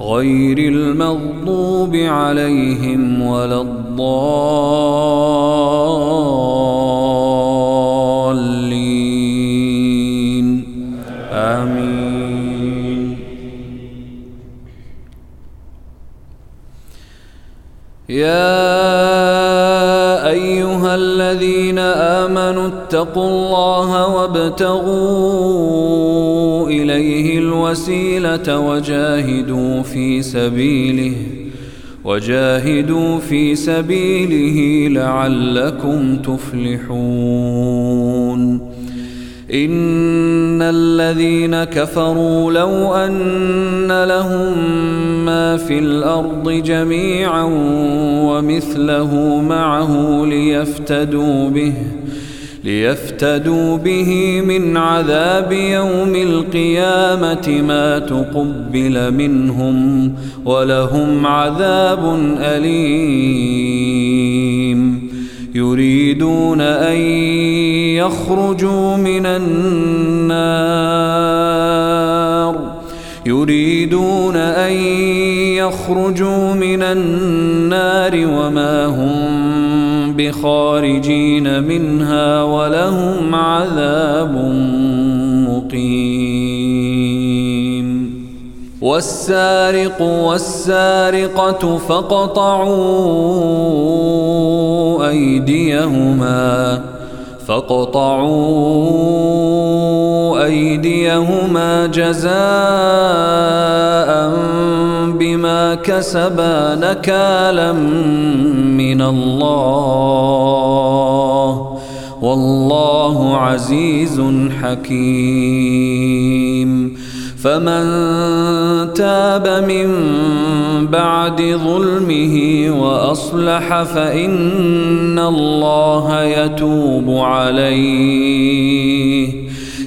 غير المغضوب عليهم ولا الضالين. آمين. يا أيها الذين آمنوا اتقوا الله وابتغوا إليه الوسيلة وجاهدوا في سبيله وجاهدوا في سبيله لعلكم تفلحون. إن الذين كفروا لو أن لهم ما في الأرض جميعا ومثله معه ليفتدوا به ليفتدوا به من عذاب يوم القيامة ما تقبل منهم ولهم عذاب أليم. يريدون أن يخرجوا من النار. يريدون أن يخرجوا من النار وما هم بخارجين منها ولهم عذاب مقيم. والسارق والسارقة فاقطعوا أيديهما فاقطعوا أيديهما جزاء كسبا نكالا من الله. والله عزيز حكيم. فمن تاب من بعد ظلمه وأصلح فإن الله يتوب عليه.